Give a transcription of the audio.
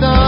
No.